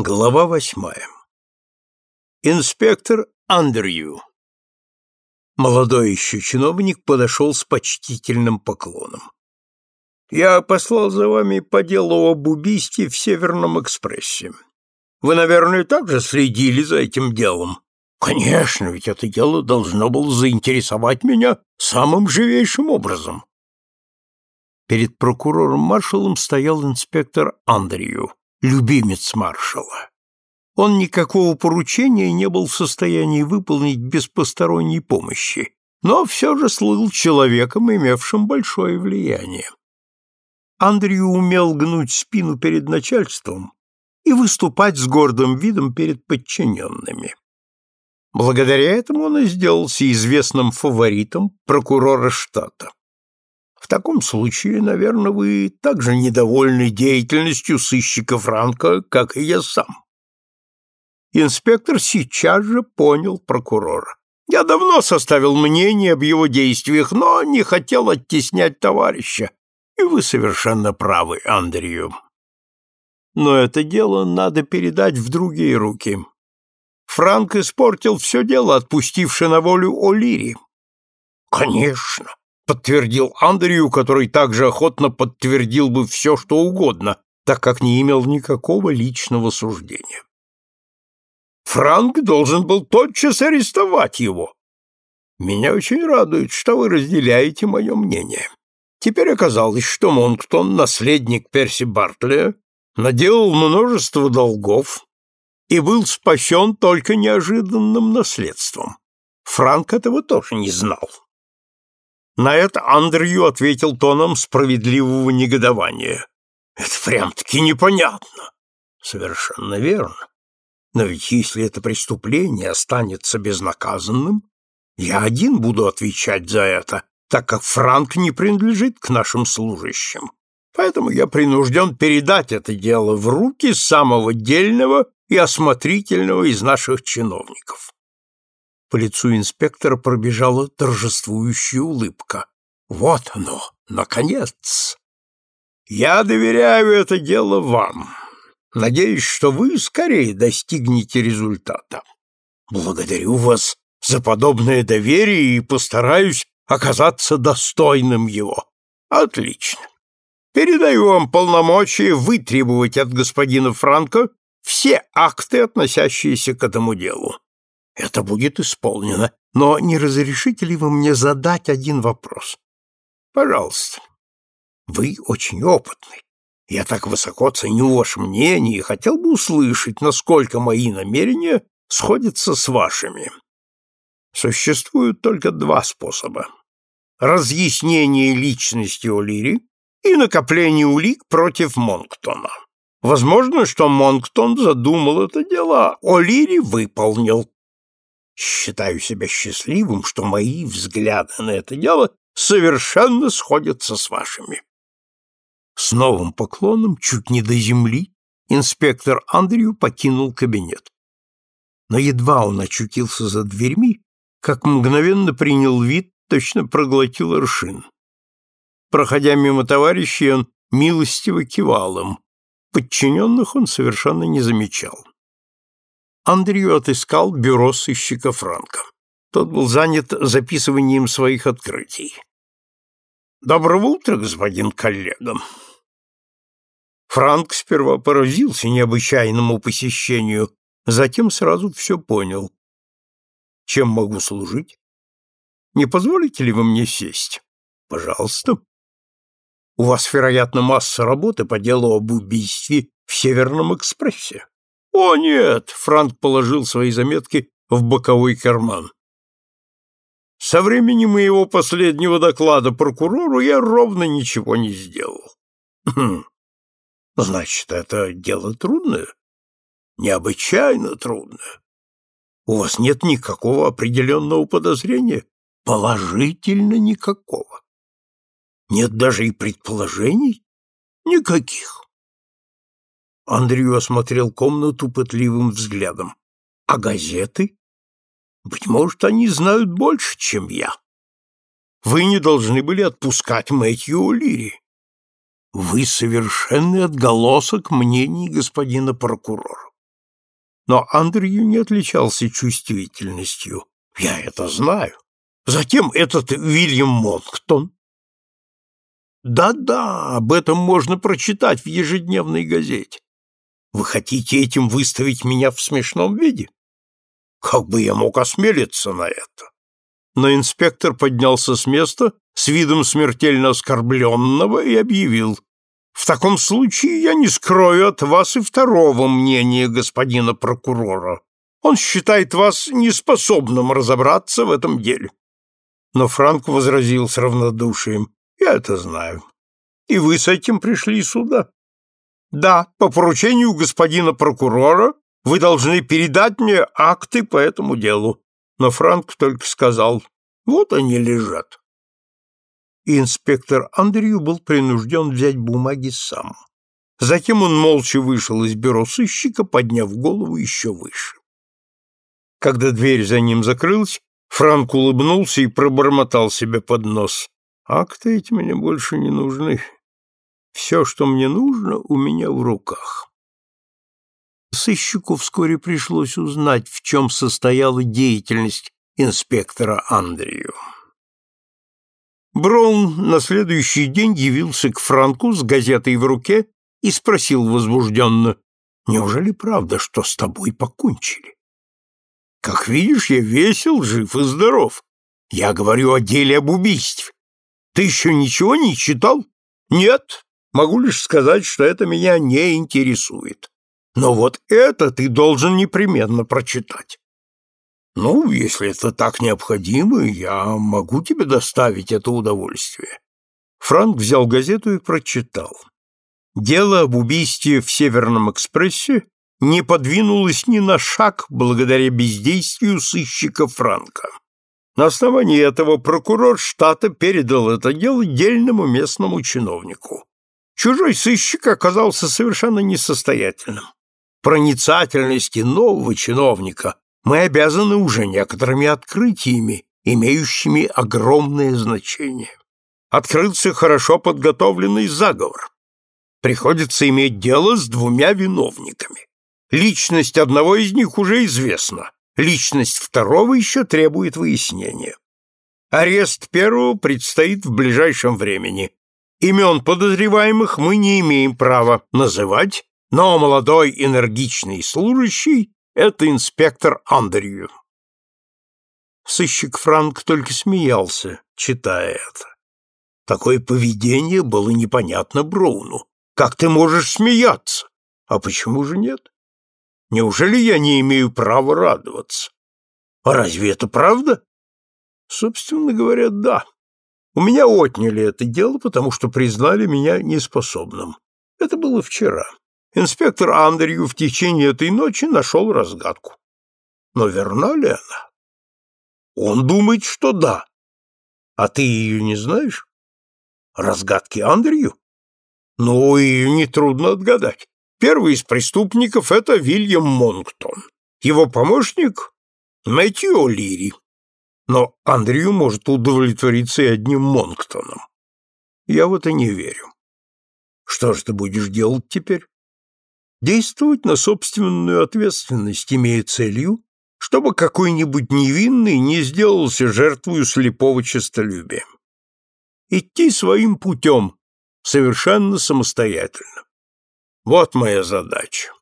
Глава восьмая. Инспектор Андерью. Молодой еще чиновник подошел с почтительным поклоном. «Я послал за вами по делу об убийстве в Северном экспрессе. Вы, наверное, также следили за этим делом?» «Конечно, ведь это дело должно было заинтересовать меня самым живейшим образом». Перед прокурором-маршалом стоял инспектор Андерью любимец маршала. Он никакого поручения не был в состоянии выполнить без посторонней помощи, но все же слыл человеком, имевшим большое влияние. Андрю умел гнуть спину перед начальством и выступать с гордым видом перед подчиненными. Благодаря этому он и сделался известным фаворитом прокурора штата. В таком случае, наверное, вы также недовольны деятельностью сыщика Франка, как и я сам. Инспектор сейчас же понял прокурора. Я давно составил мнение об его действиях, но не хотел оттеснять товарища. И вы совершенно правы, Андрею. Но это дело надо передать в другие руки. Франк испортил все дело, отпустивши на волю О'Лири. Конечно, подтвердил Андрию, который также охотно подтвердил бы все, что угодно, так как не имел никакого личного суждения. Франк должен был тотчас арестовать его. Меня очень радует, что вы разделяете мое мнение. Теперь оказалось, что Монктон, наследник Перси Бартлия, наделал множество долгов и был спасен только неожиданным наследством. Франк этого тоже не знал. На это Андрю ответил тоном справедливого негодования. «Это прям-таки непонятно». «Совершенно верно. Но ведь если это преступление останется безнаказанным, я один буду отвечать за это, так как Франк не принадлежит к нашим служащим. Поэтому я принужден передать это дело в руки самого дельного и осмотрительного из наших чиновников. По лицу инспектора пробежала торжествующая улыбка. Вот оно, наконец. Я доверяю это дело вам. Надеюсь, что вы скорее достигнете результата. Благодарю вас за подобное доверие и постараюсь оказаться достойным его. Отлично. Передаю вам полномочия вытребовать от господина Франко все акты, относящиеся к этому делу. Это будет исполнено, но не разрешите ли вы мне задать один вопрос? Пожалуйста. Вы очень опытный. Я так высоко ценю ваше мнение и хотел бы услышать, насколько мои намерения сходятся с вашими. Существуют только два способа. Разъяснение личности О'Лири и накопление улик против Монктона. Возможно, что Монктон задумал это дело, а О'Лири выполнил. Считаю себя счастливым, что мои взгляды на это дело совершенно сходятся с вашими. С новым поклоном, чуть не до земли, инспектор Андрю покинул кабинет. Но едва он очутился за дверьми, как мгновенно принял вид, точно проглотил аршин. Проходя мимо товарищей, он милостиво кивал им. Подчиненных он совершенно не замечал. Андрю отыскал бюро сыщика Франка. Тот был занят записыванием своих открытий. «Доброго утра, господин коллега!» Франк сперва поразился необычайному посещению, затем сразу все понял. «Чем могу служить? Не позволите ли вы мне сесть? Пожалуйста. У вас, вероятно, масса работы по делу об убийстве в Северном экспрессе. «О, нет!» — Франк положил свои заметки в боковой карман. «Со времени моего последнего доклада прокурору я ровно ничего не сделал». Хм. «Значит, это дело трудное?» «Необычайно трудное. У вас нет никакого определенного подозрения?» «Положительно никакого. Нет даже и предположений?» «Никаких. Андрю осмотрел комнату пытливым взглядом. А газеты? Быть может, они знают больше, чем я. Вы не должны были отпускать Мэтью О'Лири. Вы совершенный отголосок мнений господина прокурора. Но Андрю не отличался чувствительностью. Я это знаю. Затем этот Вильям Монктон. Да-да, об этом можно прочитать в ежедневной газете. Вы хотите этим выставить меня в смешном виде? Как бы я мог осмелиться на это? Но инспектор поднялся с места с видом смертельно оскорбленного и объявил. В таком случае я не скрою от вас и второго мнения господина прокурора. Он считает вас неспособным разобраться в этом деле. Но Франк возразил с равнодушием. Я это знаю. И вы с этим пришли сюда? Да, по поручению господина прокурора вы должны передать мне акты по этому делу. Но Франк только сказал, вот они лежат. И инспектор Андрю был принужден взять бумаги сам. Затем он молча вышел из бюро сыщика, подняв голову еще выше. Когда дверь за ним закрылась, Франк улыбнулся и пробормотал себе под нос. «Акты эти мне больше не нужны. Все, что мне нужно, у меня в руках». Сыщику вскоре пришлось узнать, в чем состояла деятельность инспектора Андрею. Браун на следующий день явился к Франку с газетой в руке и спросил возбужденно, «Неужели правда, что с тобой покончили?» Как видишь, я весел, жив и здоров. Я говорю о деле об убийстве. Ты еще ничего не читал? Нет. Могу лишь сказать, что это меня не интересует. Но вот это ты должен непременно прочитать. Ну, если это так необходимо, я могу тебе доставить это удовольствие. Франк взял газету и прочитал. Дело об убийстве в Северном экспрессе не подвинулась ни на шаг благодаря бездействию сыщика Франка. На основании этого прокурор штата передал это дело дельному местному чиновнику. Чужой сыщик оказался совершенно несостоятельным. Проницательности нового чиновника мы обязаны уже некоторыми открытиями, имеющими огромное значение. Открылся хорошо подготовленный заговор. Приходится иметь дело с двумя виновниками. Личность одного из них уже известна, личность второго еще требует выяснения. Арест первого предстоит в ближайшем времени. Имен подозреваемых мы не имеем права называть, но молодой энергичный служащий — это инспектор Андерью. Сыщик Франк только смеялся, читая это. Такое поведение было непонятно Броуну. Как ты можешь смеяться? А почему же нет? Неужели я не имею права радоваться? А разве это правда? Собственно говоря, да. У меня отняли это дело, потому что признали меня неспособным. Это было вчера. Инспектор Андрю в течение этой ночи нашел разгадку. Но верна ли она? Он думает, что да. А ты ее не знаешь? Разгадки Андрю? Ну, ее нетрудно отгадать. Первый из преступников — это Вильям Монктон. Его помощник — Мэтью О'Лири. Но Андрю может удовлетвориться и одним Монктоном. Я в это не верю. Что же ты будешь делать теперь? Действовать на собственную ответственность, имея целью, чтобы какой-нибудь невинный не сделался жертвою слепого честолюбия. Идти своим путем, совершенно самостоятельно. Вот моя задача.